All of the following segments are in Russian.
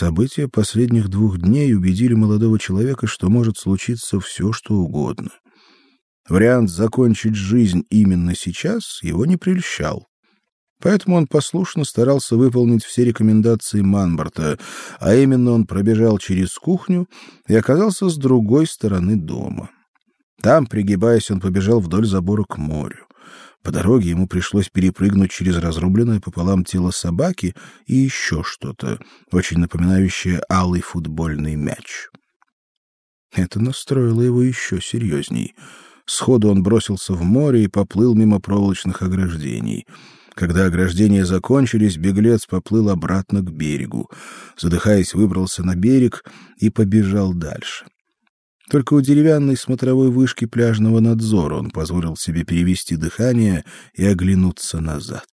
События последних двух дней убедили молодого человека, что может случиться все, что угодно. Вариант закончить жизнь именно сейчас его не прельщал. Поэтому он послушно старался выполнить все рекомендации Манбарта, а именно он пробежал через кухню и оказался с другой стороны дома. Там, пригибаясь, он побежал вдоль забора к морю. По дороге ему пришлось перепрыгнуть через разрубленное пополам тело собаки и еще что-то, очень напоминающее алый футбольный мяч. Это настроило его еще серьезней. Сходу он бросился в море и поплыл мимо проволочных ограждений. Когда ограждения закончились, беглец поплыл обратно к берегу. Задыхаясь, выбрался на берег и побежал дальше. Только у деревянной смотровой вышки пляжного надзора он позволил себе перевести дыхание и оглянуться назад.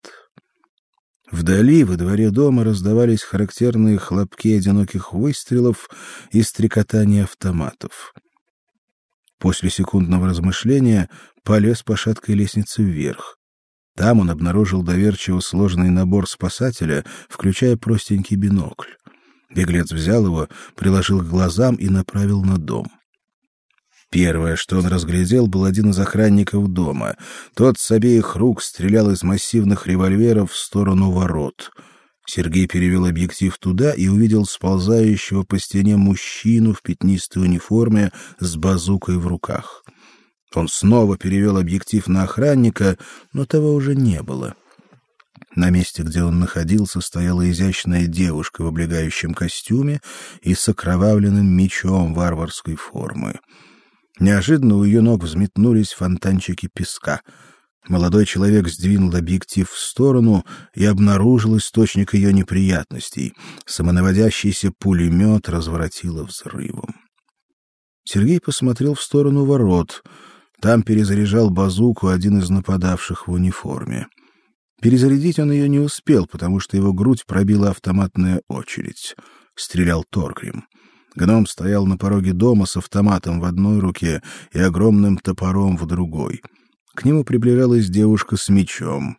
Вдали, во дворе дома, раздавались характерные хлопки одиноких выстрелов и стрекотание автоматов. После секундного размышления полез по шаткой лестнице вверх. Там он обнаружил доверчиво сложный набор спасателя, включая простенький бинокль. Беглец взял его, приложил к глазам и направил на дом. Первое, что он разглядел, был один из охранников дома. Тот с обеих рук стрелял из массивных револьверов в сторону ворот. Сергей перевел объектив туда и увидел сползающего по стене мужчину в пятнистой униформе с базукой в руках. Он снова перевел объектив на охранника, но того уже не было. На месте, где он находился, стояла изящная девушка в облегающем костюме и с окровавленным мечом варварской формы. Неожиданно у ее ног взметнулись фонтанчики песка. Молодой человек сдвинул объектив в сторону и обнаружил источник ее неприятностей. Самонаводящийся пулемет разворотило взрывом. Сергей посмотрел в сторону ворот. Там перезаряжал базуку один из нападавших в униформе. Перезарядить он ее не успел, потому что его грудь пробила автоматная очередь. Стрелял Торгрим. Гном стоял на пороге дома с автоматом в одной руке и огромным топором в другой. К нему приближалась девушка с мечом.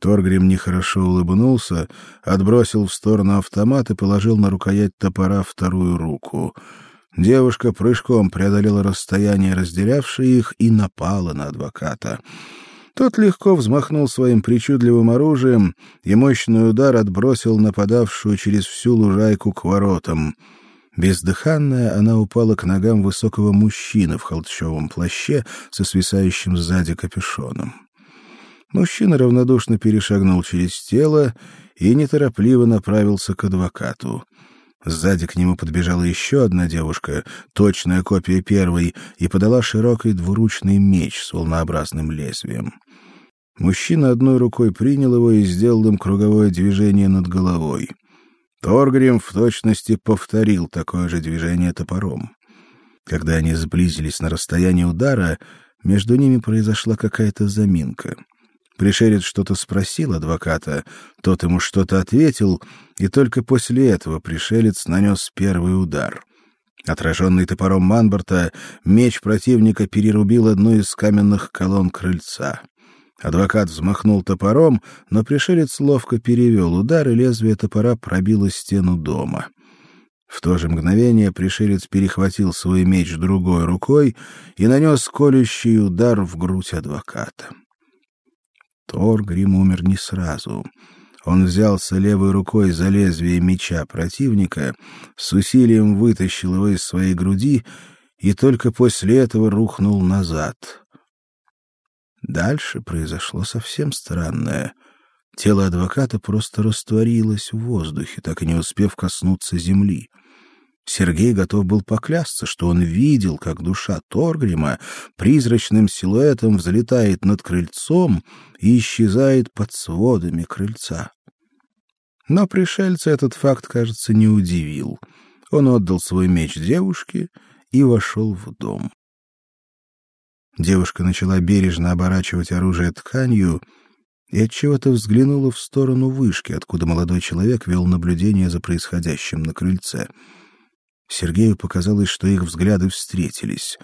Торгрим нехорошо улыбнулся, отбросил в сторону автомат и положил на рукоять топора вторую руку. Девушка прыжком преодолела расстояние, разделявшее их, и напала на адвоката. Тот легко взмахнул своим причудливым оружием, и мощный удар отбросил нападавшую через всю лужайку к воротам. Бездыханная, она упала к ногам высокого мужчины в холщовом плаще со свисающим сзади капюшоном. Мужчина равнодушно перешагнул через тело и неторопливо направился к адвокату. Сзади к нему подбежала еще одна девушка, точная копия первой, и подала широкий двуручный меч с волнообразным лезвием. Мужчина одной рукой принял его и сделал им круговое движение над головой. Торгрим в точности повторил такое же движение топором. Когда они сблизились на расстоянии удара, между ними произошла какая-то заминка. Пришелец что-то спросил адвоката, тот ему что-то ответил, и только после этого пришелец нанес первый удар. Отраженный топором Манбарта, меч противника перерубил одну из каменных колонн крыльца. Адвокат взмахнул топором, но пришелец ловко перевел удар, и лезвие топора пробило стену дома. В то же мгновение пришелец перехватил свой меч другой рукой и нанес колющий удар в грудь адвоката. Торгрим умер не сразу. Он взялся левой рукой за лезвие меча противника, с усилием вытащил его из своей груди и только после этого рухнул назад. Дальше произошло совсем странное. Тело адвоката просто растворилось в воздухе, так и не успев коснуться земли. Сергей готов был поклясться, что он видел, как душа Торгрима призрачным силуэтом взлетает над крыльцом и исчезает под сводами крыльца. Но пришельца этот факт, кажется, не удивил. Он отдал свой меч девушке и вошел в дом. Девушка начала бережно оборачивать оружие тканью и от чего-то взглянула в сторону вышки, откуда молодой человек вел наблюдение за происходящим на крыльце. Сергею показалось, что их взгляды встретились.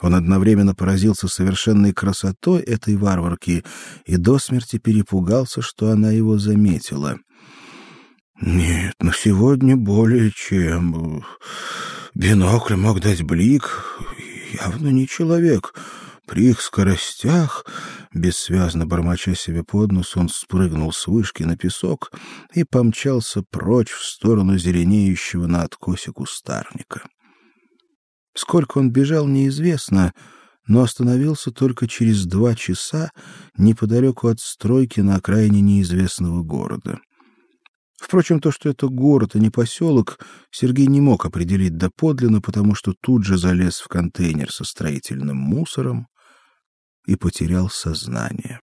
Он одновременно поразился совершенной красотой этой варварки и до смерти перепугался, что она его заметила. Нет, на сегодня более чем. Бинокль мог дать блик. Явно не человек. При их скоростях, бессвязно бормоча себе под нос, он спрыгнул с вышки на песок и помчался прочь в сторону зеленеющего на откосе кустарника. Сколько он бежал, неизвестно, но остановился только через два часа неподалеку от стройки на окраине неизвестного города. Впрочем, то, что это город, а не поселок, Сергей не мог определить доподлинно, потому что тут же залез в контейнер со строительным мусором и потерял сознание.